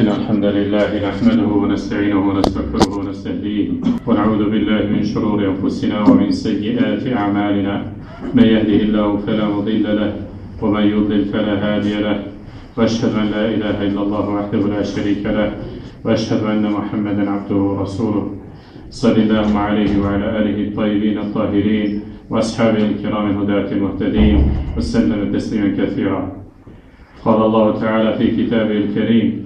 إن الحمد لله نحمده ونستعينه ونستغفره ونستهديه ونعوذ بالله من شرور أنفسنا ومن سيئات أعمالنا. من يهده الله فلا مضل له ومن يضلل فلا هادي له. وأشهد أن لا إله إلا الله وحده لا شريك له. وأشهد أن محمدا عبده ورسوله. صلى الله عليه وعلى آله الطيبين الطاهرين وأصحابه الكرام الهداة المهتدين وسلم تسليما كثيرا. قال الله تعالى في كتابه الكريم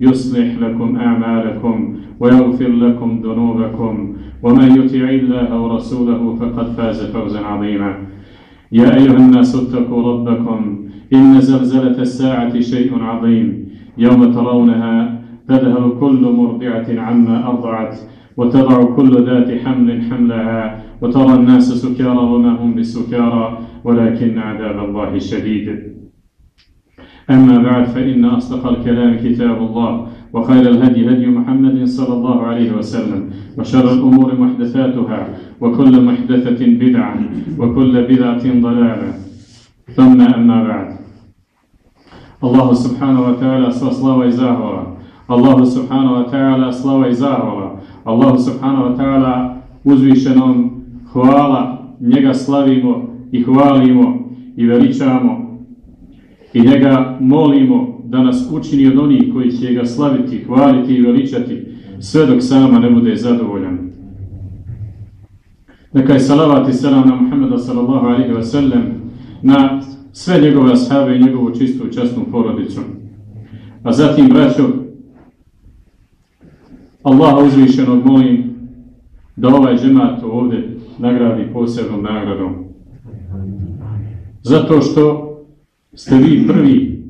يصلح لكم أعمالكم ويغفر لكم ذنوبكم. ومن يطع الله ورسوله فقد فاز فوزا عظيما. يا أيها الناس اتقوا ربكم. إن زلزلة الساعة شيء عظيم. يوم ترونها تذهل كل مرضعة عما أرضعت وتضع كل ذات حمل حملها وترى الناس سكارى وما هم بسكارى ولكن عذاب الله شديد. أما بعد فإن أصدق الكلام كتاب الله وخير الهدي هدي محمد صلى الله عليه وسلم وشر الأمور محدثاتها وكل محدثة بدعة وكل بدعة ضلالة. ثم أما بعد. الله سبحانه وتعالى إزاهورا الله سبحانه وتعالى سلام إزاهورا الله سبحانه وتعالى uzvišenom hvala, njega slavimo i hvalimo i veličamo i njega molimo da nas učini od onih koji će ga slaviti, hvaliti i veličati sve dok sama ne bude zadovoljan. Neka je salavat i selam na Muhammeda sallallahu alaihi wa sallam na sve njegove ashabe i njegovu čistu i časnu porodicu. A zatim, braćo, Allaha uzvišenog molim da ovaj džemat ovdje nagradi posebnom nagradom. Zato što ste vi prvi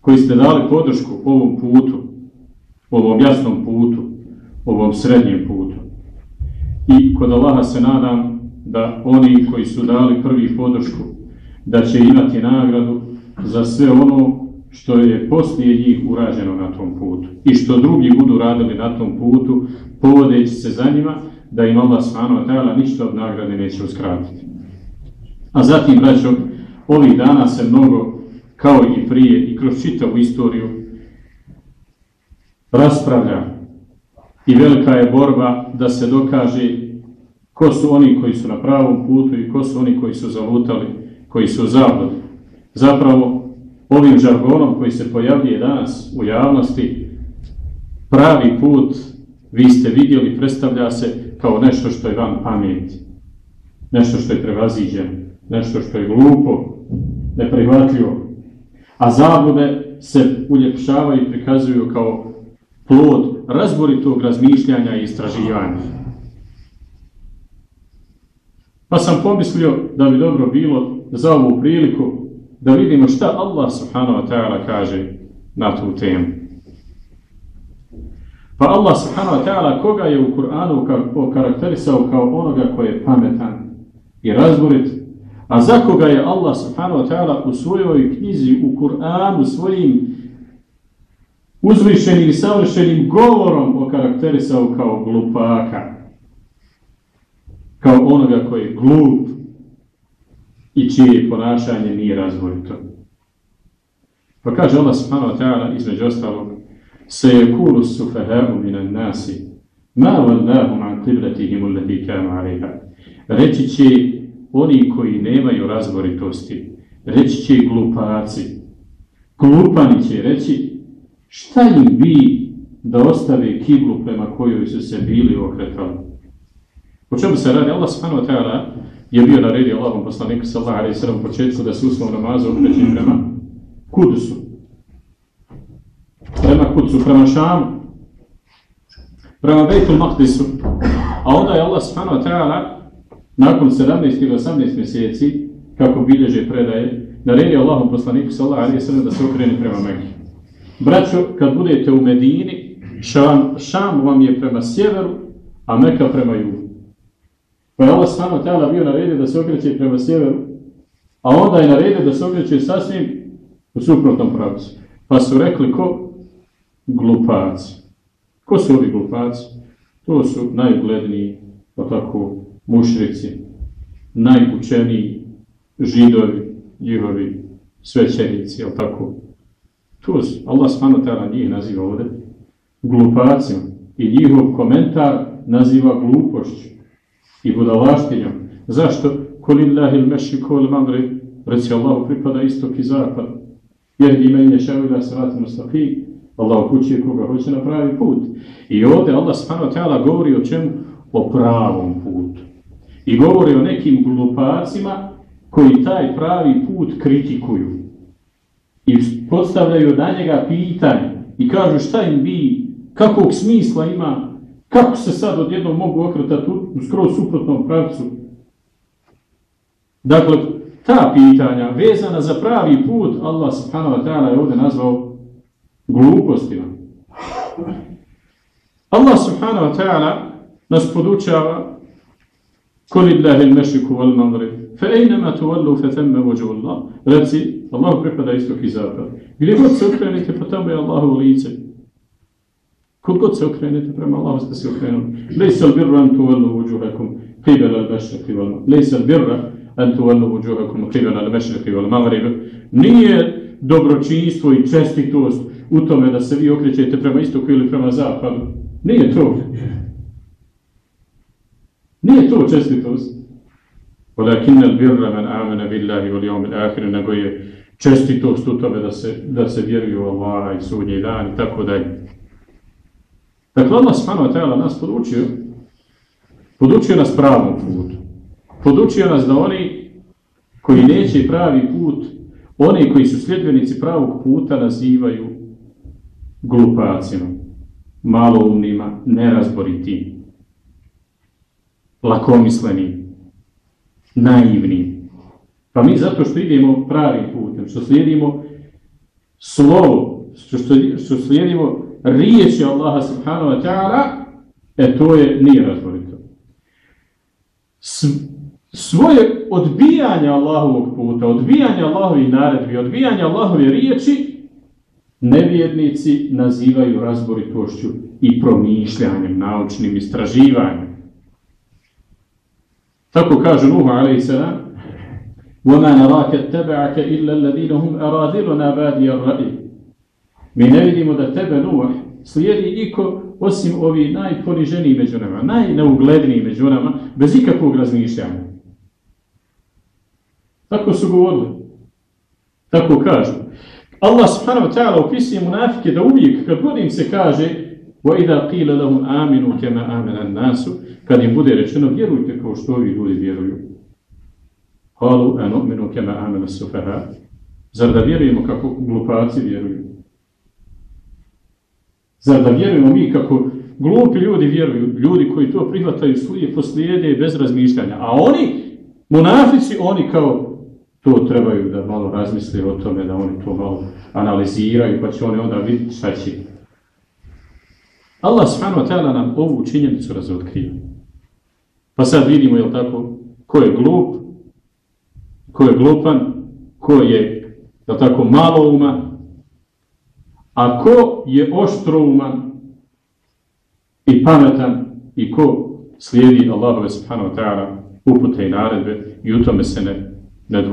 koji ste dali podršku ovom putu, ovom jasnom putu, ovom srednjem putu. I kod Allaha se nadam da oni koji su dali prvi podršku, da će imati nagradu za sve ono što je poslije njih urađeno na tom putu. I što drugi budu radili na tom putu, povodeći se za njima, da im Allah ta'ala ništa od nagrade neće uskratiti. A zatim, braćo, ovih dana se mnogo, kao i prije, i kroz čitavu istoriju, raspravlja i velika je borba da se dokaže ko su oni koji su na pravom putu i ko su oni koji su zalutali, koji su zavljali. Zapravo, ovim žargonom koji se pojavljuje danas u javnosti, pravi put, vi ste vidjeli, predstavlja se kao nešto što je van pameti, nešto što je prevaziđeno, nešto što je glupo, neprihvatljivo. A zabude se uljepšavaju i prikazuju kao plod razboritog razmišljanja i istraživanja. Pa sam pomislio da bi dobro bilo za ovu priliku da vidimo šta Allah subhanahu wa ta'ala kaže na tu temu. Pa Allah subhanahu wa ta'ala koga je u Kur'anu okarakterisao kao onoga koji je pametan i razborit, a za koga je Allah subhanahu wa ta'ala u svojoj knjizi u Kur'anu svojim uzvišenim i savršenim govorom okarakterisao kao glupaka, kao onoga koji je glup i čije ponašanje nije razborito. Pa kaže Allah subhanahu wa ta'ala između ostalog se je kulu sufaha'u minan nasi ma vallahum an qiblatihim kanu alaiha. Reći će oni koji nemaju razboritosti, reći će glupaci. Glupani će reći šta im bi da ostave kiblu prema kojoj su se bili okretali. O čemu se radi? Allah subhanahu ta'ala je bio naredio Allahom poslaniku sallallahu alaihi sallam u početku da se uslovom namazu okreći prema Kudusu. Prema Kudusu, prema Šamu. Prema Bejtul Mahdisu. A onda je Allah subhanahu ta'ala nakon 17 ili 18 mjeseci, kako bilježe predaje, naredio Allahom poslaniku sallallahu alaihi sallam da se okrene prema Mekke. Braćo, kad budete u Medini, Šam, Šam vam je prema sjeveru, a Meka prema jugu. Pa je Allah stvarno tela bio naredio da se okreće prema sjeveru, a onda je naredio da se okreće sasvim u suprotnom pravcu. Pa su rekli ko? Glupaci. Ko su ovi glupaci? To su najugledniji, pa tako, mušrici, najučeniji židovi, njihovi svećenici, jel tako? To su, Allah tada njih naziva ovdje glupacima i njihov komentar naziva glupošću i budalaštinjom. Zašto? Kolillahi il-meši kol magri, reci Allahu pripada istok i zapad, jer ime je šavila sratu mustaqi, Allah kući koga hoće na pravi put. I ovdje Allah tada govori o čemu? O pravom putu. I govori o nekim glupacima koji taj pravi put kritikuju. I postavljaju na njega pitanje i kažu šta im bi, kakvog smisla ima, kako se sad odjednom mogu okretati u skroz suprotnom pravcu. Dakle, ta pitanja vezana za pravi put, Allah subhanahu wa ta'ala je ovdje nazvao glupostima. Allah subhanahu wa ta'ala nas podučava كل الله المشرك والمغرب. فأينما تولوا فثم وجه الله. رأسي الله بحضر إيسو كزاكا قلي قد سوكرانيتي فتم يا الله وليتي كل قد سوكرانيتي فرم الله استسوكرانو ليس البر أن تولوا وجوهكم قبل المشرق والمغرب ليس البر أن تولوا وجوهكم قبل المشرق والمغرب نية dobročinstvo i čestitost u tome da se vi okrećete prema istoku ili Nije to čestitost. Walakin al-birra man amana billahi wal yawmil akhir, nego je čestitost u tome da se, da se vjeruju u Allaha i sudnji dan i tako dalje. Dakle, Allah subhanahu wa nas podučio, podučio nas pravom putu. Podučio nas da oni koji neće pravi put, oni koji su sljedbenici pravog puta nazivaju glupacima, maloumnima, nerazboritim lakomisleni, naivni. Pa mi zato što idemo pravim putem, što slijedimo slovo, što, što slijedimo riječi Allaha subhanahu wa ta'ala, e to je nije razborito. Svoje odbijanje Allahovog puta, odbijanje Allahovih naredbi, odbijanje Allahove riječi, nevjernici nazivaju razboritošću i promišljanjem, naučnim istraživanjem. Tako kaže Nuhu a.s. وَمَا نَرَاكَ اتَّبَعَكَ إِلَّا الَّذِينَ هُمْ أَرَادِلُنَا بَادِيَ الرَّئِ Mi ne vidimo da tebe, Nuh, slijedi iko osim ovi najponiženiji među nama, najneugledniji među nama, bez ikakvog razmišljanja. Tako su govorili. Tako kažu. Allah subhanahu wa ta'ala opisuje munafike da uvijek, kad god im se kaže وَإِذَا قِيلَ لَهُمْ آمِنُوا كَمَا آمَنَ النَّاسُ kad im bude rečeno vjerujte kao što ovi ljudi vjeruju. Halu anu'minu kema amena sufaha. Zar da vjerujemo kako glupaci vjeruju? Zar da vjerujemo mi kako glupi ljudi vjeruju, ljudi koji to prihvataju slije poslijede bez razmišljanja, a oni, munafici, oni kao to trebaju da malo razmisli o tome, da oni to malo analiziraju, pa će oni onda vidjeti šta će. Allah subhanahu wa ta'ala nam ovu činjenicu razotkrije. Pa sad vidimo, jel tako, ko je glup, ko je glupan, ko je, jel tako, malo uman, a ko je oštrouman i pametan i ko slijedi Allahove subhanahu wa ta'ala upute i naredbe i u tome se ne, ne.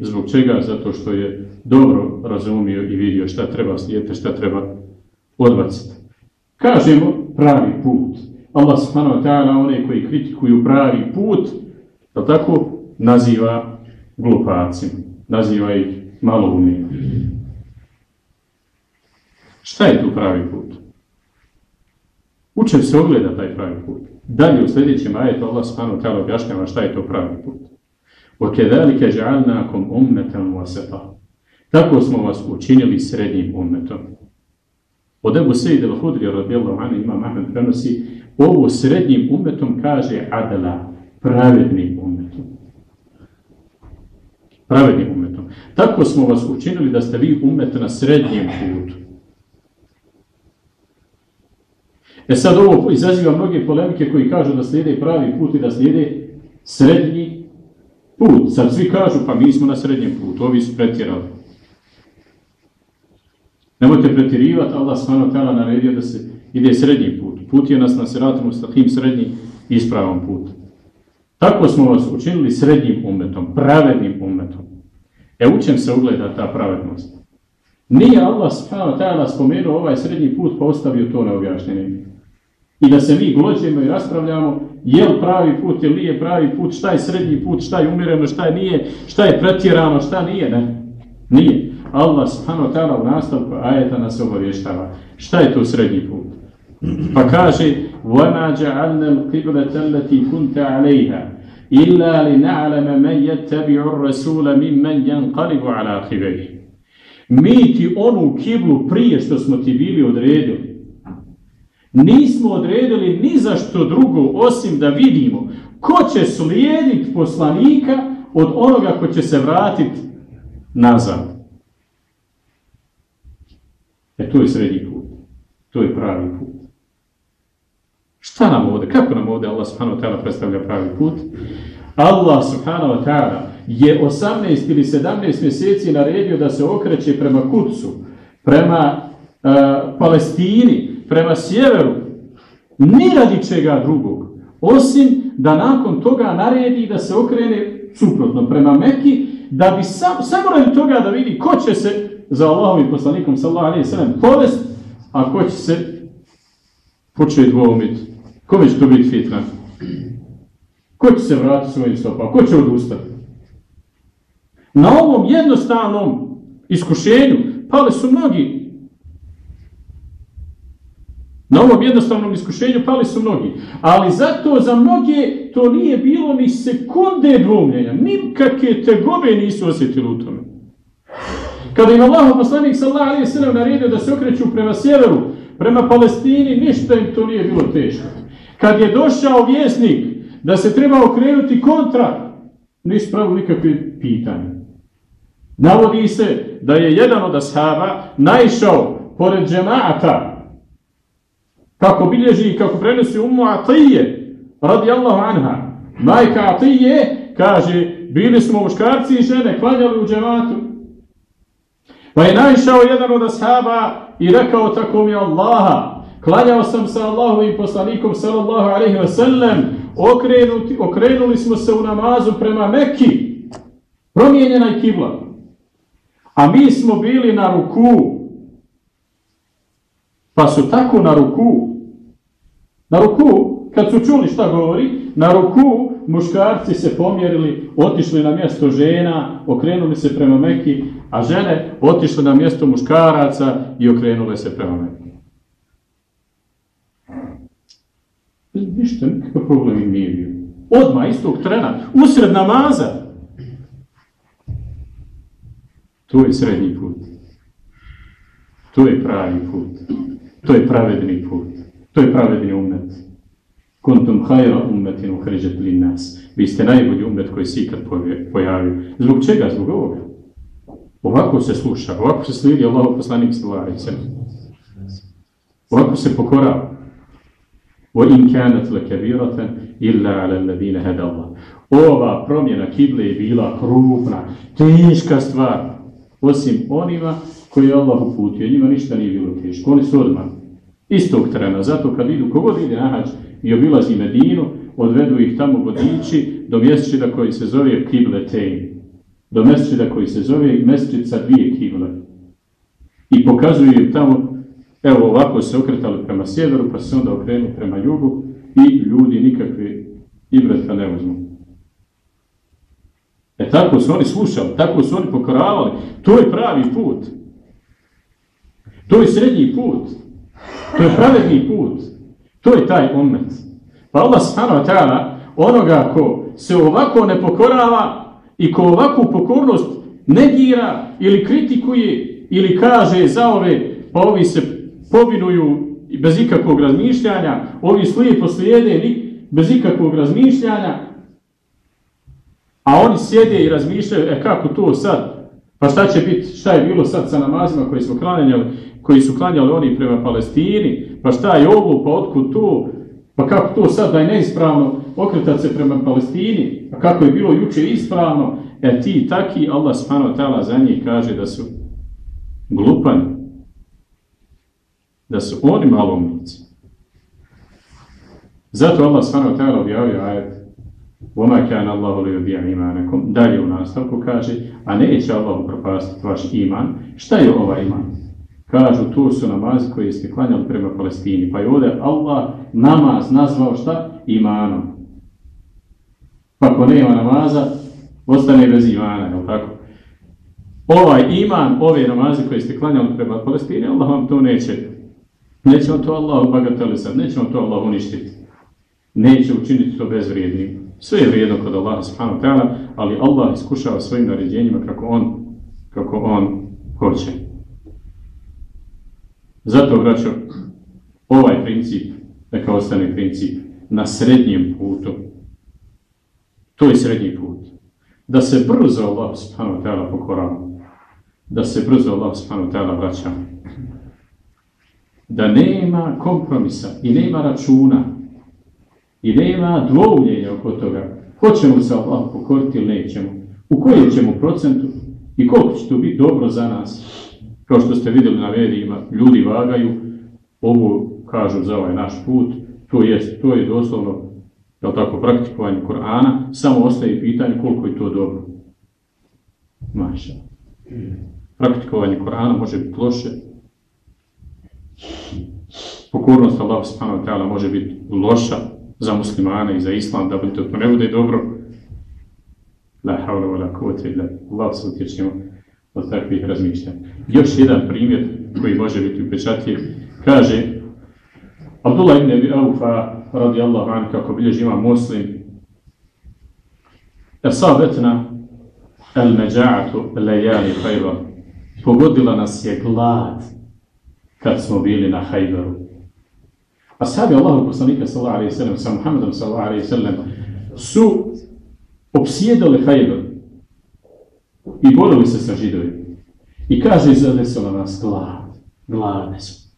Zbog čega? Zato što je dobro razumio i vidio šta treba slijediti, šta treba odbaciti. Kažemo pravi put. Allah subhanahu wa ta'ala one koji kritikuju pravi put, da tako, naziva glupacima, naziva ih maloumima. Šta je tu pravi put? Učen se ogleda taj pravi put. Dalje u sljedećem ajetu Allah subhanahu wa ta'ala objašnjava šta je to pravi put. وَكَذَلِكَ جَعَلْنَاكُمْ أُمَّةً وَسَطًا Tako smo vas učinili srednjim ummetom. Od Ebu Sejid al-Hudri radijallahu anhu ima Ahmed prenosi ovo srednjim umetom kaže adala, pravednim umetom. Pravednim umetom. Tako smo vas učinili da ste vi umet na srednjem putu. E sad ovo izaziva mnoge polemike koji kažu da slijede pravi put i da slijede srednji put. Sad svi kažu pa mi smo na srednjem putu, ovi su pretjerali. Nemojte pretjerivati, Allah s.w.t. naredio da se ide srednji put. Put je nas na seratom stakim srednji ispravan put. Tako smo vas učinili srednjim umetom, pravednim umetom. E u se ugleda ta pravednost? Nije Allah s.w.t. spomenuo ovaj srednji put pa ostavio to neobjašnjenje. I da se mi glođemo i raspravljamo je li pravi put ili nije pravi put, šta je srednji put, šta je umjereno, šta je nije, šta je pretjerano, šta nije, ne. Nije. Allah subhanahu wa ta'ala u nastavku ajeta nas obavještava. Šta je to srednji put? Pa kaže وَمَا جَعَلْنَا الْقِبْلَةَ الَّتِي كُنْتَ عَلَيْهَا إِلَّا لِنَعْلَمَ مَنْ يَتَّبِعُ الرَّسُولَ مِمَّنْ يَنْقَلِبُ عَلَى خِبَيْهِ Mi ti onu kiblu prije što smo ti bili odredili. Nismo odredili ni za što drugo osim da vidimo ko će slijediti poslanika od onoga ko će se vratiti nazad. E to je srednji put. To je pravi put. Šta nam ovdje? Kako nam ovdje Allah subhanahu wa ta'ala predstavlja pravi put? Allah subhanahu wa ta'ala je 18 ili 17 mjeseci naredio da se okreće prema Kutsu, prema uh, Palestini, prema sjeveru, ni radi čega drugog, osim da nakon toga naredi da se okrene suprotno prema Meki, da bi sam, samo radi toga da vidi ko će se za Allahovim poslanikom sallallahu alejhi ve sellem povest, a ko će se početi dvoumiti? Kome će to biti fitna? Ko će se vratiti svojim stopama? Ko će odustati? Na ovom jednostavnom iskušenju pali su mnogi. Na ovom jednostavnom iskušenju pali su mnogi. Ali zato za mnoge to nije bilo ni sekunde dvomljenja. Nikakve tegobe nisu osjetili u tome. Kada im Allah poslanik sallallahu alejhi ve sellem naredio da se okreću prema sjeveru, prema Palestini, ništa im to nije bilo teško. Kad je došao vjesnik da se treba okrenuti kontra, nisu pravili nikakve pitanje. Navodi se da je jedan od ashaba naišao pored džemata, kako bilježi i kako prenosi umu Atije, radi Allahu anha. Majka Atije kaže, bili smo muškarci i žene, klanjali u džematu, Pa je naišao jedan od ashaba i rekao tako mi Allaha, klanjao sam sa Allahovim poslanikom sallallahu alaihi sallam, okrenuti, okrenuli smo se u namazu prema Mekki, promijenjena je kibla. A mi smo bili na ruku, pa su tako na ruku, na ruku, kad su čuli šta govori, na ruku muškarci se pomjerili, otišli na mjesto žena, okrenuli se prema Meki, a žene otišle na mjesto muškaraca i okrenule se prema Meki. Ništa, nikakav problem im nije bio. Odmah, istog trena, usred namaza. To je srednji put. To je pravi put. To je pravedni put. To je pravedni umet. Kuntum hajra umetin uhređet li nas. Vi ste najbolji umet koji se ikad pojavio. Zbog čega? Zbog ovoga. Ovako se sluša, ovako se slijedi Allahov poslanik sallallahu Ovako se pokorava. Wa in kanat lakabiratan illa ala alladhina hada Allah. Ova promjena kible je bila krupna, teška stvar. Osim onima koji je Allah uputio, njima ništa nije bilo teško. Oni su odmah istog trena. Zato kad idu, kogod ide na hač i obilazi Medinu, odvedu ih tamo vodiči do mjesečina koji se zove Kible Tein. Do mjesečina koji se zove mjesečit sa dvije kible. I pokazuju im tamo, evo ovako se okretali prema sjeveru, pa se onda okrenu prema jugu i ljudi nikakve ibreta ne uzmu. E tako su oni slušali, tako su oni pokoravali. To je pravi put. To je srednji put. To je pravedni put. To je taj umet. Pa Allah wa ta'ala onoga ko se ovako ne pokorava i ko ovakvu pokornost negira ili kritikuje ili kaže za ove, pa ovi se povinuju bez ikakvog razmišljanja, ovi slijepo slijede bez ikakvog razmišljanja, a oni sjede i razmišljaju, e kako to sad, pa šta će biti, šta je bilo sad sa namazima koje smo klanjali, koji su klanjali oni prema Palestini, pa šta je ovo, pa otkud to, pa kako to sad da je neispravno okretati se prema Palestini, a kako je bilo juče ispravno, e ti taki, Allah subhanahu ta'ala za njih kaže da su glupani, da su oni malomnici. Zato Allah subhanahu ta'ala objavio ajet وَمَا كَانَ اللَّهُ لِيُبِيَعْ إِمَانَكُمْ Dalje u nastavku kaže, a neće Allah propastiti vaš iman. Šta je ovaj iman? Kažu, to su namazi koji ste klanjali prema Palestini. Pa je ovdje Allah namaz nazvao šta? Imanom. Pa ako nema namaza, ostane bez imana, je tako? Ovaj iman, ove namaze koje ste klanjali prema Palestini, Allah vam to neće. Neće vam to Allah bagatelisati, neće vam to Allah uništiti. Neće učiniti to bezvrijednim. Sve je vrijedno kod Allaha subhanahu ta'ala, ali Allah iskušava svojim naređenjima kako on, kako on hoće. Zato, braćo, ovaj princip, neka ostane princip, na srednjem putu, to je srednji put. Da se brzo Allah subhanahu ta'ala pokorava, da se brzo Allah subhanahu ta'ala vraća, da nema kompromisa i nema računa i nema dvouljenja oko toga. Hoćemo se Allah pokoriti ili nećemo? U kojem ćemo procentu i koliko će to biti dobro za nas? Kao što ste vidjeli na medijima, ljudi vagaju, ovo kažu za ovaj naš put, to je, to je doslovno jel tako, praktikovanje Korana, samo ostaje pitanje koliko je to dobro. Maša. Praktikovanje Korana može biti loše. Pokornost Allah subhanahu može biti loša, za muslimane i za islam, da bi to ne bude dobro. La hawla wa la illa Allah se utječemo od takvih razmišljanja. Još jedan primjer koji može biti upečatljiv, kaže Abdullah ibn Aufa radijallahu anhu kako bilježi ima muslim Esabetna el međa'atu lejali hajba pogodila nas je glad kad smo bili na hajberu Ashabi Allahu poslanika sallallahu alejhi ve sellem sa Muhammedom sallallahu alejhi ve sellem su opsjedali Hajber i borili se sa židovima. I kaže zadesila nas glad, gladne su.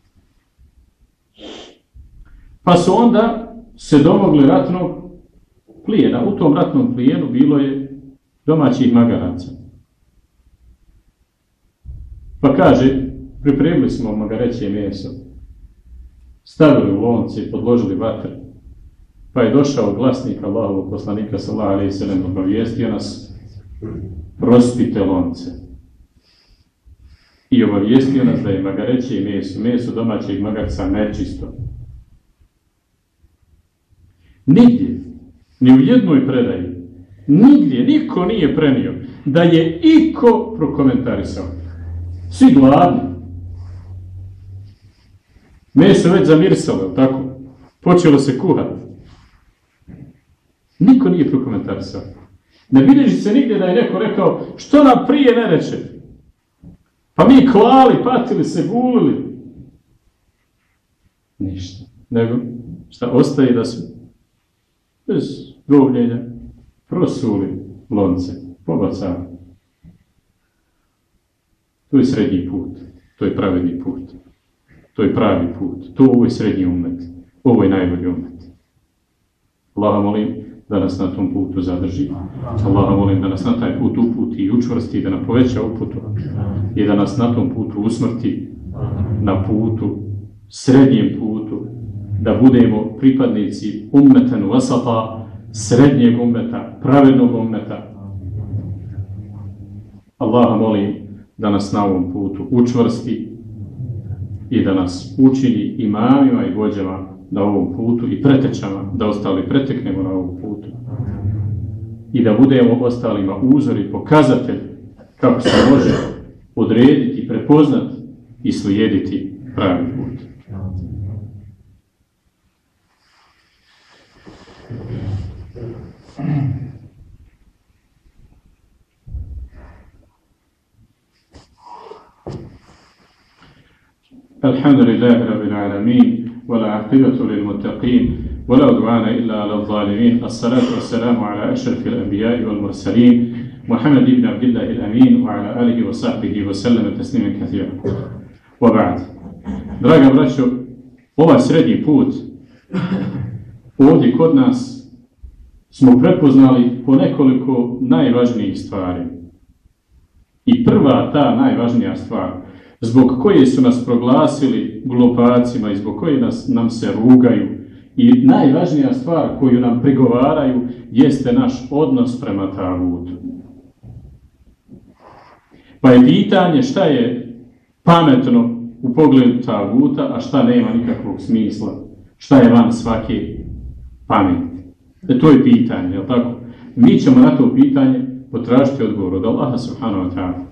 Pa su onda se domogli ratnog plijena. U tom ratnom plijenu bilo je domaćih magaraca. Pa kaže, pripremili smo magareće meso stavili u lonce i podložili vatre. Pa je došao glasnik Allahovog poslanika sallallahu alejhi ve obavijestio nas prospite lonce. I obavijestio nas da je magareće i meso, meso domaćeg magarca nečisto. Nigdje, ni u jednoj predaji, nigdje, niko nije prenio da je iko prokomentarisao. Svi gladni, Meso već zamirisalo, tako? Počelo se kuhati. Niko nije prokomentarisao. Ne bilježi se nigdje da je neko rekao što nam prije ne reče. Pa mi klali, patili se, gulili. Ništa. Nego, šta ostaje da su bez govljenja prosuli lonce, pobacali. To je srednji put. To je pravedni put. To je pravi put. To ovo je srednji umet. Ovo je najbolji umet. Allaha molim da nas na tom putu zadrži. Allaha molim da nas na taj put uputi i učvrsti, da nam poveća uputu i da nas na tom putu usmrti na putu, srednjem putu, da budemo pripadnici ummeten vasata, srednjeg ummeta, pravednog ummeta. Allaha molim da nas na ovom putu učvrsti i da nas učini imamima i vođama na ovom putu i pretečama, da ostali preteknemo na ovom putu I da budemo ostalima uzor i pokazatelj kako se može odrediti, prepoznati i slijediti pravi put. الحمد لله رب العالمين والعاقبة للمتقين ولا عدوان إلا على الظالمين الصلاة والسلام على أشرف الأنبياء والمرسلين محمد بن عبد الله الأمين وعلى آله وصحبه وسلم تسليما كثيرا وبعد Draga braćo, ovaj srednji put ovdje kod nas smo prepoznali po nekoliko najvažnijih stvari. I prva ta najvažnija stvar, zbog koje su nas proglasili glupacima i zbog koje nas, nam se rugaju, i najvažnija stvar koju nam prigovaraju jeste naš odnos prema tagutu. Pa je pitanje šta je pametno u pogledu taguta, a šta nema nikakvog smisla, šta je van svake pameti. E to je pitanje, jel tako? Mi ćemo na to pitanje potražiti odgovor od Allaha subhanahu wa ta'ala.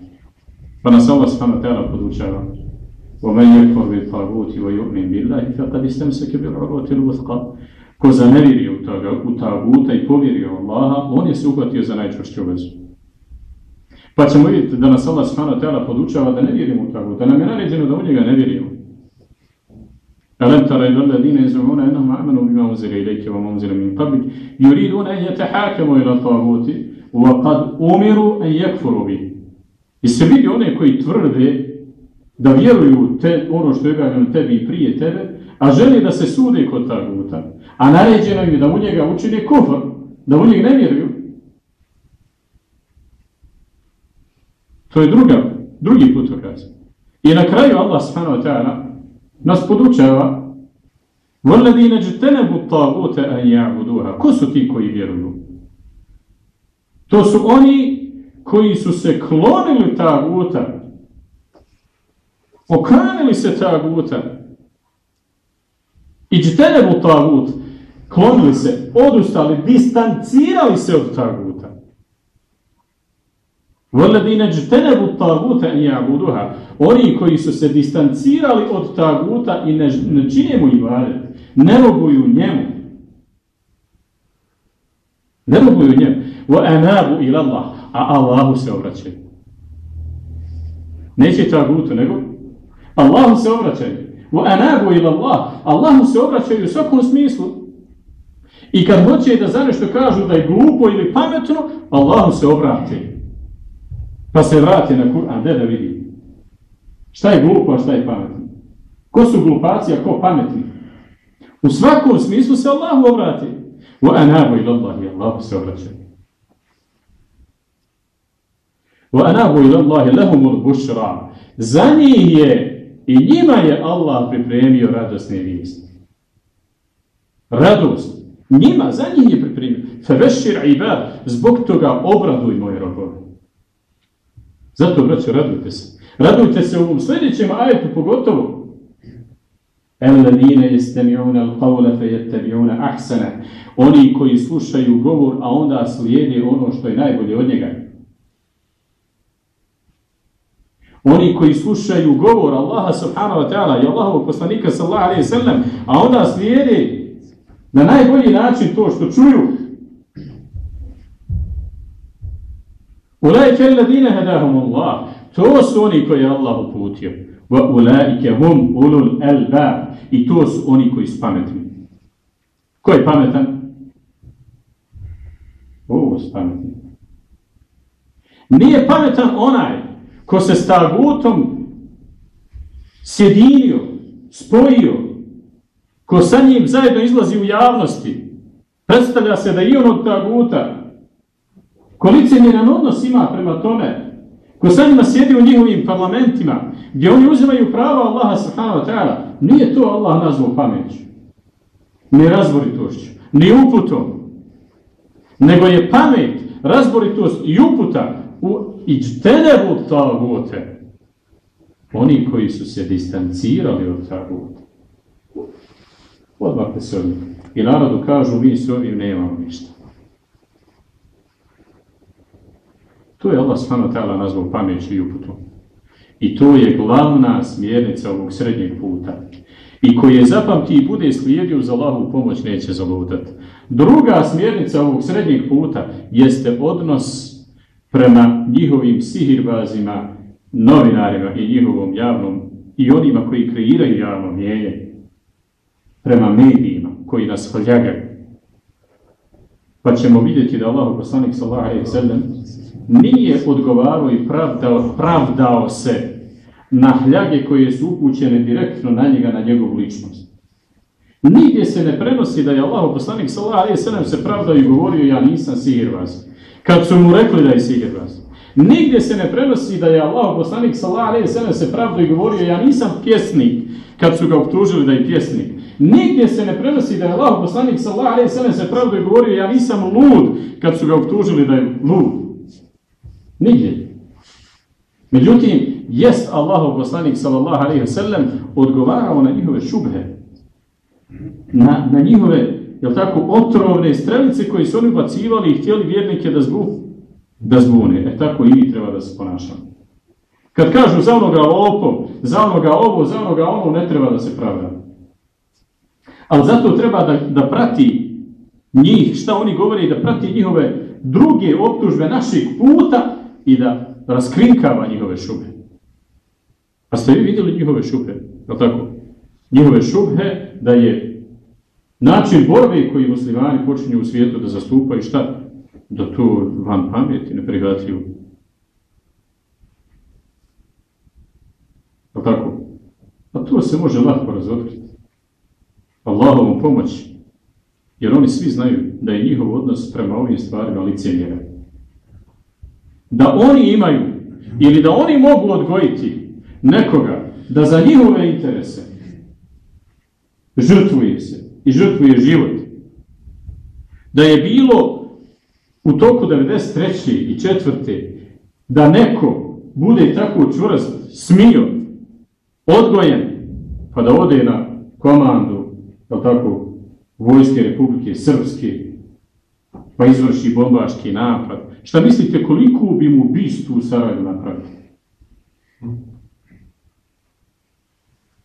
Pa nas Allah subhanahu wa ta'ala podučava. وَمَنْ يَكْفُرْ بِالْطَاغُوتِ وَيُؤْمِنْ بِاللَّهِ فَقَدْ اسْتَمْسَكَ بِالْعُرْوَةِ الْوُثْقَى Ko zanevjerio u taguta i povjerio Allaha, on je se uhvatio za najčvršću vezu. Pa ćemo vidjeti da nas Allah subhanahu ta'ala podučava da ne vjerimo u tagut, da nam je naređeno da u njega ne vjerimo. ألم تر إلى الذين يزعمون أنهم آمنوا بما أنزل إليك وما أنزل من قبلك يريدون أن يتحاكموا إلى الطاغوت وقد أمروا أن يكفروا به. I se vidi one koji tvrde da vjeruju te, ono što je objavljeno tebi i prije tebe, a želi da se sude kod taguta, a naređeno im je da u njega učine kufr, da u njega ne vjeruju. To je druga, drugi put okaz. I na kraju Allah subhanahu wa ta'ala nas podučava وَالَّذِينَ جُتَنَبُ الطَّاغُوتَ أَنْ يَعْبُدُوهَا Ko su ti koji vjeruju? To su oni koji su se klonili taguta, Okanili se taguta. Iđtenebu tagut. Klonili se, odustali, distancirali se od taguta. Vrledine džtenebu taguta i abuduha. Oni koji su se distancirali od taguta i ne, ne čine mu ibadet, ne robuju njemu. Ne robuju njemu. Wa anabu ila Allah. A Allahu se obraćaju. Neće tagutu, nego Allahu se obraćaju. وَأَنَابُ إِلَى اللَّهِ Allahu se obraćaju u svakom smislu. I kad hoće da za nešto kažu da je glupo ili pametno, Allahu se obrati. Pa se vrati na Kur'an, gdje da vidi? Šta je glupo, a šta je pametno? Ko su glupaci, a ko pametni? U svakom smislu se Allahu obrati. Wa anabu ila Allahi, Allahu se obraća. Wa anabu ila Allahi lahumul bušra. Za njih je i njima je Allah pripremio radosne vijesti. Radost. Njima, za njih je pripremio. Fevešir ibad, zbog toga obraduj moje robovi. Zato, braćo, radujte se. Radujte se u ovom sljedećem ajetu pogotovo. Alladine yastami'una al-qawla fayattabi'una ahsana. Oni koji slušaju govor, a onda slijede ono što je najbolje od njega. Oni koji slušaju govor Allaha subhanahu wa ta'ala i Allahovog poslanika sallallahu alaihi sallam, a onda slijede na najbolji način to što čuju, Ulajke alladine hedahum Allah. To su oni koji je Allah uputio. Wa ulajke hum ulul elbab. I to su oni koji su pametni. Ko je pametan? Ovo su pametni. Nije pametan onaj ko se s tagutom sjedinio, spojio, ko sa njim zajedno izlazi u javnosti, predstavlja se da i on od taguta Ko licemjeran odnos ima prema tome, ko sa njima sjedi u njihovim parlamentima, gdje oni uzimaju prava Allaha subhanahu nije to Allah nazvao pameću, ni razboritošću, ni uputom, nego je pamet, razboritost i uputa u iđtenebu tagote. Oni koji su se distancirali od tagote. Odmah se ovdje. I narodu kažu, mi s ovim nemamo ništa. To je Allah ta'ala nazvao pameću i uputom. I to je glavna smjernica ovog srednjeg puta. I koji je zapamti i bude slijedio za Allahu pomoć neće zalutati. Druga smjernica ovog srednjeg puta jeste odnos prema njihovim sihirbazima, novinarima i njihovom javnom i onima koji kreiraju javno mjenje prema medijima koji nas hljagaju. Pa ćemo vidjeti da Allah poslanik sallallahu alejhi nije odgovarao i pravdao, pravdao se na hljage koje su upućene direktno na njega, na njegovu ličnost. Nigdje se ne prenosi da je Allah poslanik sallallahu alejhi ve se pravdao i govorio ja nisam sihirbaz. Kad su mu rekli da je sihirbaz. Nigdje se ne prenosi da je Allah poslanik sallallahu alejhi ve se pravdao i govorio ja nisam pjesnik kad su ga optužili da je pjesnik. Nigdje se ne prenosi da je Allah poslanik sallallahu alejhi ve se pravdao i govorio ja nisam lud kad su ga optužili da je lud. Nigdje. Međutim, jest Allah poslanik sallallahu alejhi ve odgovarao na njihove šubhe na, na njihove jel tako, otrovne strelice koje su oni bacivali i htjeli vjernike da, zbu, da zbune. E tako i mi treba da se ponašamo. Kad kažu za onoga ovo, za onoga ovo, za onoga ono, ne treba da se pravda. Ali zato treba da, da prati njih, šta oni govore, i da prati njihove druge optužbe naših puta i da raskrinkava njihove šube. Pa ste vi vidjeli njihove šube, je tako? Njihove šube da je Način borbe koji muslimani počinju u svijetu da zastupaju šta? Da to van pameti ne prihvatiju. Pa tako? A to se može lahko razotkriti. Allahovom pomoći. Jer oni svi znaju da je njihov odnos prema ovim stvarima licemjera. Da oni imaju ili da oni mogu odgojiti nekoga da za njihove interese žrtvuje se, i žrtvuje život. Da je bilo u toku 93. i 4. da neko bude tako čvrst, smio, odgojen, pa da ode na komandu, tako, vojske Republike Srpske, pa izvrši bombaški napad. Šta mislite koliko bi mu bistu u Sarajevu napraviti?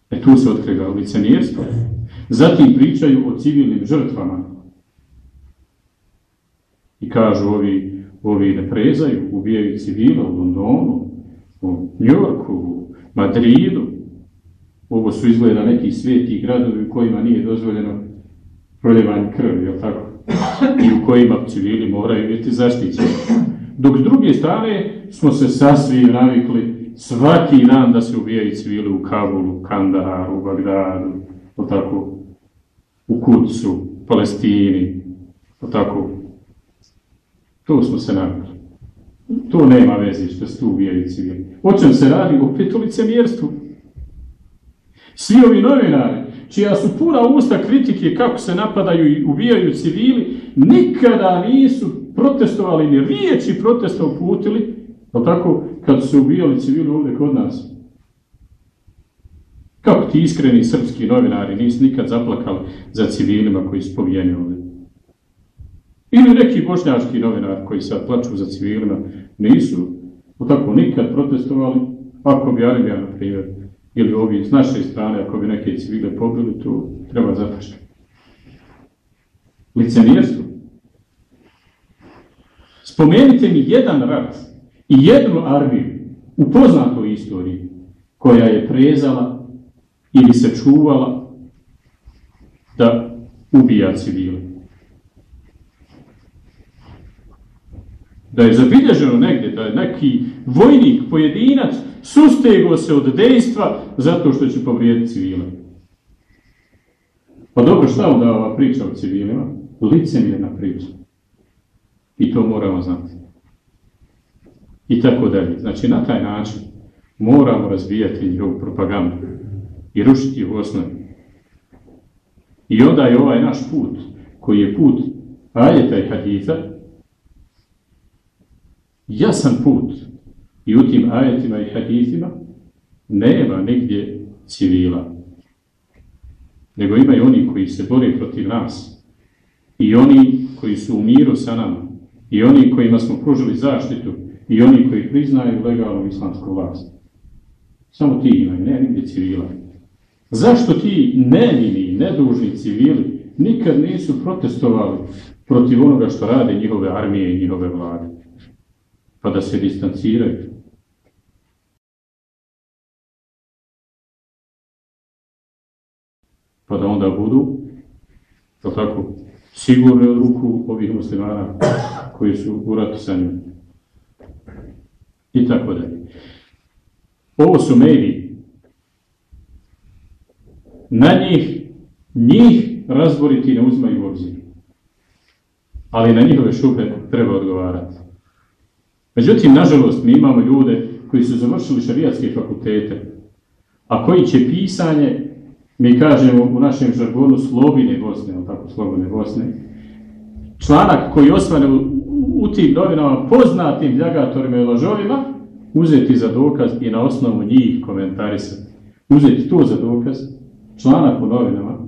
E tu se otkriva licenijerstvo. Zatim pričaju o civilnim žrtvama. I kažu ovi, ovi ne prezaju, ubijaju civila u Londonu, u Njorku, u Madridu. Ovo su izgleda neki sveti gradovi u kojima nije dozvoljeno proljevanje krvi, jel tako? I u kojima civili moraju biti zaštićeni. Dok s druge strane smo se sasvim navikli svaki dan da se ubijaju civili u Kabulu, Kandaharu, Bagdadu, tako, u Kurcu, Palestini, tako. To smo se navikli. To nema veze što se tu ubijaju civili. O čem se radi? O licemjerstvu. Svi ovi novinari, čija su puna usta kritike kako se napadaju i ubijaju civili, nikada nisu protestovali, ni riječi protesta uputili, tako, kad su se ubijali civili ovdje kod nas. Kako ti iskreni srpski novinari nisu nikad zaplakali za civilima koji su povijeni ovdje? Ili neki bošnjački novinari koji sad plaću za civilima nisu tako nikad protestovali, ako bi Arabija, na primjer, ili ovi s naše strane, ako bi neke civile pobili, to treba zapašati. Licenijerstvo. Spomenite mi jedan rat i jednu armiju u poznatoj istoriji koja je prezala ili se čuvala da ubija civile. Da je zabilježeno negdje da je neki vojnik, pojedinac, sustego se od dejstva zato što će povrijediti civile. Pa dobro, šta onda ova priča o civilima? Licemjerna priča. I to moramo znati. I tako dalje. Znači, na taj način moramo razvijati njihovu propagandu i rušiti u osnovi. I onda je ovaj naš put, koji je put ajeta i haditha, jasan put. I u tim ajetima i hadithima nema nigdje civila. Nego imaju oni koji se bore protiv nas. I oni koji su u miru sa nama. I oni kojima smo pružili zaštitu. I oni koji priznaju legalnu islamsku vlast. Samo ti imaju, ne nigdje civila. Zašto ti nevini, nedužni civili nikad nisu protestovali protiv onoga što rade njihove armije i njihove vlade? Pa da se distanciraju. Pa da onda budu, to tako, sigurni od ruku ovih muslimana koji su u ratu sa njim. I tako dalje. Ovo su mediji. Na njih, njih razboriti ne uzmaju u obzir. Ali na njihove šupe treba odgovarati. Međutim, nažalost, mi imamo ljude koji su završili šarijatske fakultete, a koji će pisanje, mi kažemo u našem žargonu slobine Bosne, ali tako slobine Bosne, članak koji osvane u, u tim novinama poznatim ljagatorima i lažovima, uzeti za dokaz i na osnovu njih komentarisati. Uzeti to za dokaz, članak u novinama,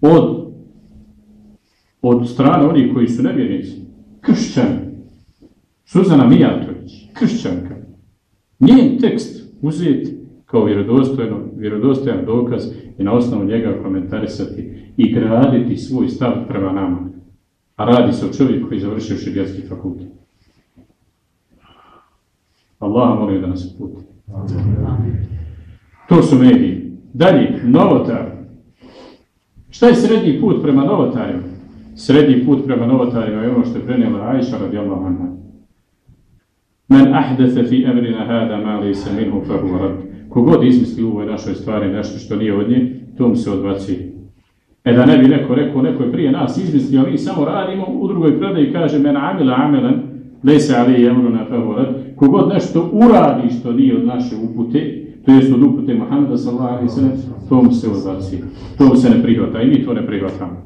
od, od strane onih koji su nevjernici, kršćani, Suzana Mijatović, kršćanka, njen tekst uzeti kao vjerodostojno, vjerodostojan dokaz i na osnovu njega komentarisati i graditi svoj stav prema nama. A radi se o čovjeku koji završio širijatski fakultet. Allah molim da nas puti. To su mediji. Dalje, novotar. Šta je srednji put prema novotarima? Srednji put prema novotarima je ono što je prenijela Aisha radijallahu anha. Men ahdatha fi amrina hada ma laysa minhu fa huwa rad. Kogod izmisli u ovoj našoj stvari nešto što nije od nje, to mu se odbaci. E da ne bi neko rekao, neko je prije nas izmislio, mi samo radimo, u drugoj predaji kaže men amila amelan, laysa alayhi amruna fa huwa rad. Kogod nešto uradi što nije od naše upute, to jest od upute Muhammeda sallallahu alejhi ve sellem, to mu se odbaci. To mu se ne prihvata i mi to ne prihvatamo.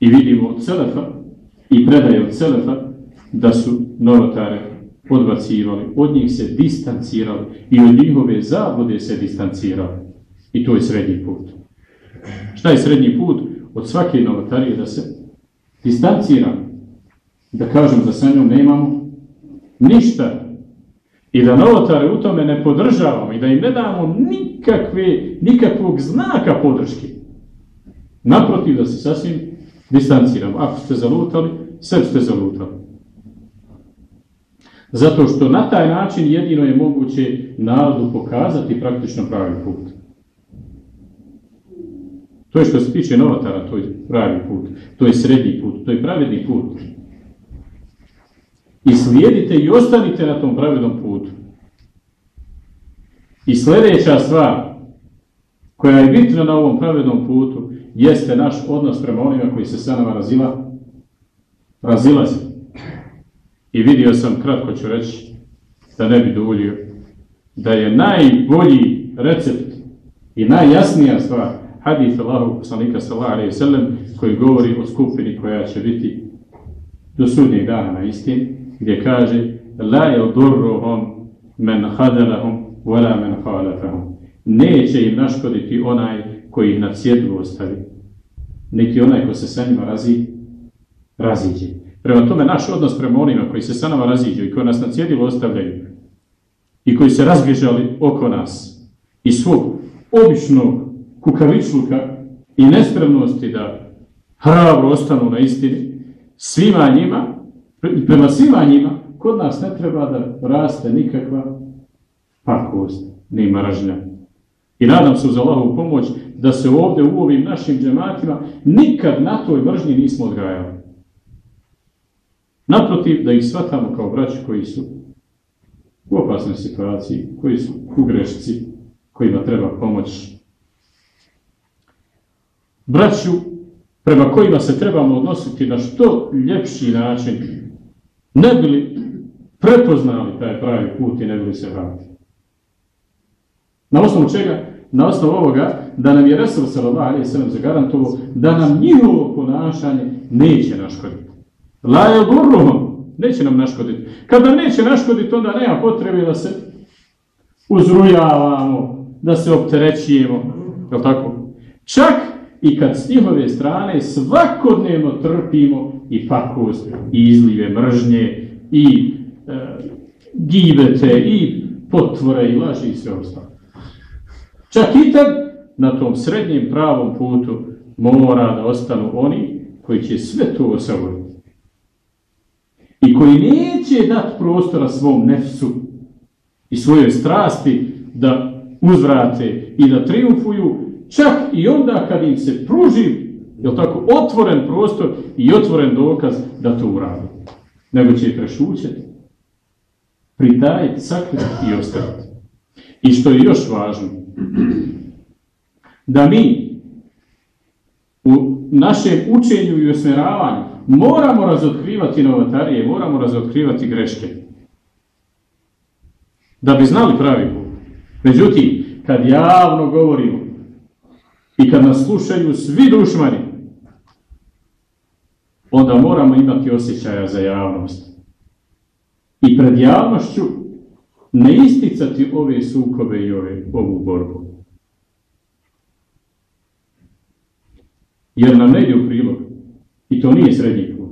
I vidimo od Selefa i predaje od Selefa da su novotare odbacivali, od njih se distancirali i od njihove zablude se distancirali. I to je srednji put. Šta je srednji put? Od svake novotarije da se distancira. Da kažem da sa njom nemamo ništa. I da novotare u tome ne podržavamo i da im ne damo nikakve, nikakvog znaka podrške. Naprotiv da se sasvim distanciramo. Ako ste zalutali, sve ste zalutali. Zato što na taj način jedino je moguće narodu pokazati praktično pravi put. To je što se tiče novotara, to je pravi put, to je srednji put, to je pravedni put. I slijedite i ostanite na tom pravednom putu. I sljedeća stvar koja je bitna na ovom pravednom putu jeste naš odnos prema onima koji se sa nama razila, razilaze. I vidio sam, kratko ću reći, da ne bi duljio, da je najbolji recept i najjasnija stvar hadith Allahu poslanika ve sellem koji govori o skupini koja će biti do sudnjeg dana na istin, gdje kaže la yadurruhum man khadalahum wala khalafahum. Neće im naškoditi onaj koji ih na cjedlu ostavi, niti onaj ko se sa njima razi, raziđe. Prema tome, naš odnos prema onima koji se sa nama raziđu i koji nas na cjedilu ostavljaju i koji se razbježali oko nas i svog običnog kukavičluka i nespremnosti da hrabro ostanu na istini, svima njima, prema svima njima, kod nas ne treba da raste nikakva pakost, ni mražnja. I nadam se uz Allahovu pomoć da se ovdje u ovim našim džematima nikad na toj mržnji nismo odgajali. Naprotiv, da ih shvatamo kao braći koji su u opasnoj situaciji, koji su u grešci, kojima treba pomoć. Braću prema kojima se trebamo odnositi na što ljepši način, ne bili prepoznali taj pravi put i ne bili se vratili. Na osnovu čega? Na osnovu ovoga da nam je Resul sallallahu alejhi ve sellem zagarantovao da nam njihovo ponašanje neće naškoditi. La yadurruhum neće nam naškoditi. Kada neće naškoditi, onda nema potrebe da se uzrujavamo, da se opterećujemo, je tako? Čak i kad s njihove strane svakodnevno trpimo i pakost, i izlive mržnje, i e, gibete, i potvore, i laži, i sve ostalo. Čak i tad na tom srednjem pravom putu mora da ostanu oni koji će sve to osavoriti. I koji neće dati prostora svom nefsu i svojoj strasti da uzvrate i da triumfuju, čak i onda kad im se pruži je tako, otvoren prostor i otvoren dokaz da to urade. Nego će prešućeti. pritajiti, sakriti i ostaviti. I što je još važno, da mi u našem učenju i usmjeravanju moramo razotkrivati novatarije, moramo razotkrivati greške. Da bi znali pravi. Međutim, kad javno govorimo i kad nas slušaju svi dušmani, onda moramo imati osjećaja za javnost. I pred javnošću ne isticati ove sukobe i ove, ovu borbu. Jer nam ne ide u prilog. I to nije srednji put.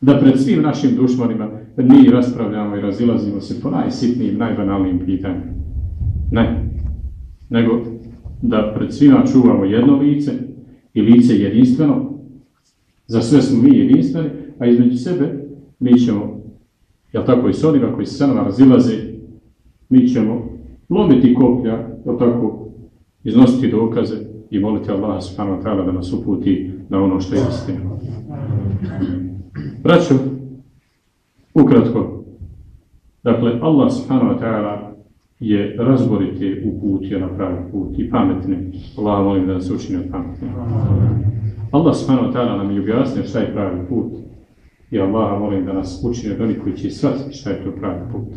Da pred svim našim dušmanima mi raspravljamo i razilazimo se po najsitnijim, najbanalnijim pitanjima. Ne. Nego da pred svima čuvamo jedno lice i lice jedinstveno. Za sve smo mi jedinstveni, a između sebe mi ćemo, jel tako i s onima koji se sa nama razilaze, mi ćemo lomiti koplja, jel tako, iznositi dokaze i moliti Allah subhanahu wa ta'ala da nas uputi na ono što je istina. Braćo, ukratko, dakle, Allah subhanahu wa ta'ala je razboriti uputio na pravi put i pametni. Allah molim da nas učini od pametni. Allah subhanahu ta'ala nam je objasnio šta je pravi put. I Allah molim da nas učini od onih koji će shvatiti šta je to pravi put.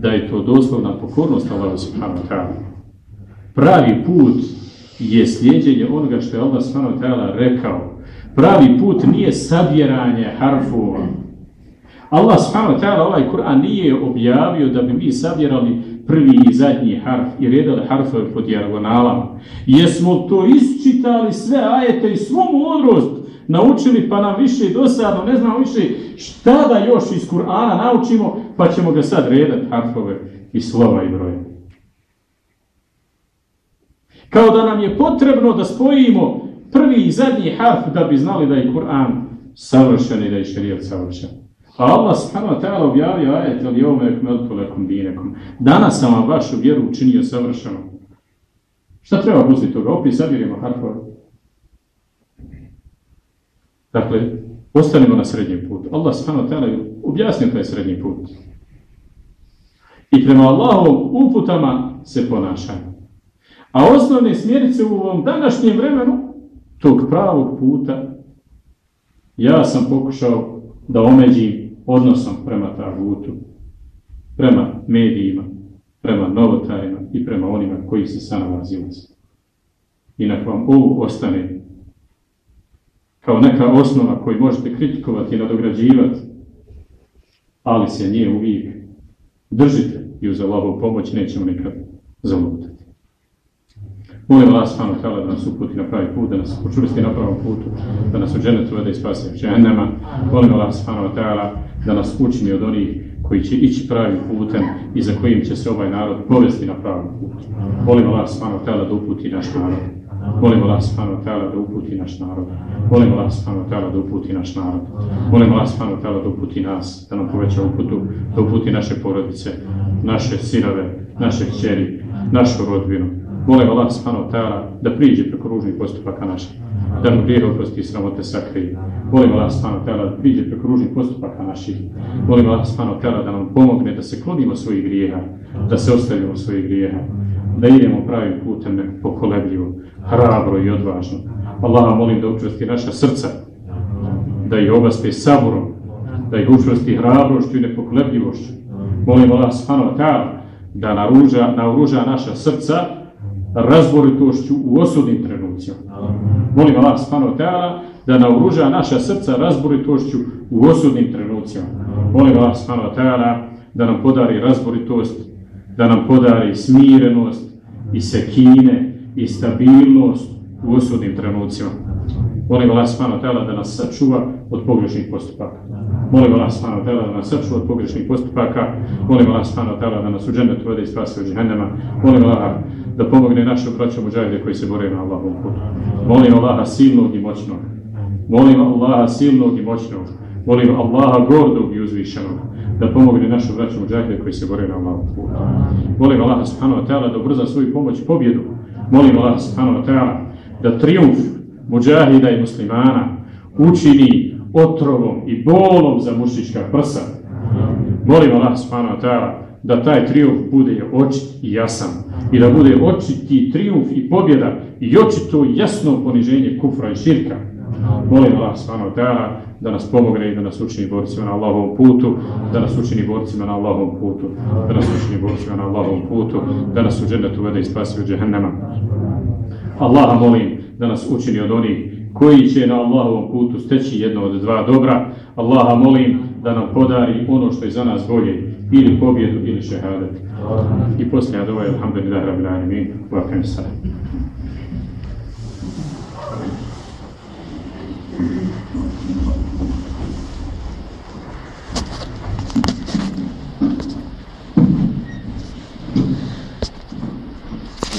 Da je to doslovna pokornost Allah subhanahu ta'ala. Pravi put je slijedjenje onoga što je Allah subhanahu ta'ala rekao. Pravi put nije sabjeranje harfova. Allah subhanahu ta'ala ovaj Kur'an nije objavio da bi mi sabjerali prvi i zadnji harf i redali harfove pod dijagonalama. Jesmo to isčitali sve ajete i svu mudrost naučili pa nam više dosadno, ne znamo više šta da još iz Kur'ana naučimo pa ćemo ga sad redati harfove i slova i broje. Kao da nam je potrebno da spojimo prvi i zadnji harf da bi znali da je Kur'an savršen i da je šerijat savršen. A Allah subhanahu wa ta'ala objavio ajet al jevme ekmeltu lekum dinekum. Danas sam vam vašu vjeru učinio savršeno. Šta treba pustiti toga? Opet sabirimo harfove. Dakle, ostanimo na srednjem putu. Allah subhanahu wa ta'ala je objasnio taj srednji put. I prema Allahovom uputama se ponašamo. A osnovne smjerice u ovom današnjem vremenu tog pravog puta ja sam pokušao da omeđim odnosom prema tagutu, prema medijima, prema novotarima i prema onima koji se sa nama I nek vam ovo ostane kao neka osnova koju možete kritikovati i nadograđivati, ali se nje uvijek držite i uz Allahovu pomoć nećemo nikad zalutati. Molim Allah subhanahu wa da nas uputi na pravi put, da nas počuristi na pravom putu, da nas u dženetu vede i spasi od. Molim Allah subhanahu wa da nas učini od onih koji će ići pravim putem i za kojim će se ovaj narod povesti na pravom putu. Molim Allah subhanahu wa da uputi naš narod. Molim Allah subhanahu wa da uputi naš narod. Allah subhanahu wa da uputi naš narod. Molim subhanahu wa da uputi nas, da nam poveća uputu, da uputi naše porodice, naše sinove, naše kćeri, našu rodbinu, Molim Allah subhanahu ta'ala da priđe preko ružnih postupaka naših, da mu grije oprosti i sramote sakrije. Molim Allah subhanahu ta'ala da priđe preko ružnih postupaka naših. Molim Allah subhanahu ta'ala da nam pomogne da se klonimo svojih grijeha, da se ostavimo svojih grijeha, da idemo pravim putem nepokolebljivo, hrabro i odvažno. Allah molim da učvrsti naša srca, da ih obaspe saburom, da ih učvrsti hrabrošću i nepokolebljivošću. Molim Allah subhanahu ta'ala da naoruža naša srca razboritošću u osudnim trenucima. Molim Allah subhanahu da naoruža naša srca razboritošću u osudnim trenucima. Molim Allah subhanahu da nam podari razboritost, da nam podari smirenost i sekine i stabilnost u osudnim trenucima. Molim Allah ta'ala da nas sačuva od pogrešnih postupaka. Molim Allah subhanahu ta'ala da nas sačuva od pogrešnih postupaka. Molim Allah ta'ala da nas u džennetu vede i spasi od džehennema. Molim Allah da pomogne našu braću muđahide koji se bore na Allahom putu. Molim Allaha silnog i moćnog. Molim Allaha silnog i moćnog. Molim Allaha gordog i uzvišenog da pomogne našu braću muđahide koji se bore na Allahom putu. Molim Allaha subhanahu wa ta'ala da ubrza svoju pomoć pobjedu. Molim Allaha subhanahu wa ta'ala da triumf muđahida i muslimana učini otrovom i bolom za mušička prsa Molim Allah subhanahu wa ta'ala da taj trijumf bude očit i jasan i da bude očiti trijumf i pobjeda i očito jasno poniženje kufra i širka. Molim Allah subhanahu wa ta'ala da nas pomogne i da nas učini borcima na Allahovom putu, da nas učini borcima na Allahovom putu, da nas učini borcima na Allahovom putu, da nas u džennetu vede i spasi od džehennema. Allaha molim da nas učini od onih koji će na Allahovom putu steći jedno od dva dobra. Allaha molim da nam podari ono što je za nas bolje, ili pobjedu ili šehadet. I poslije adova alhamdulillah rabbil alamin. Wa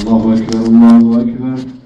Allahu ekber, Allahu ekber.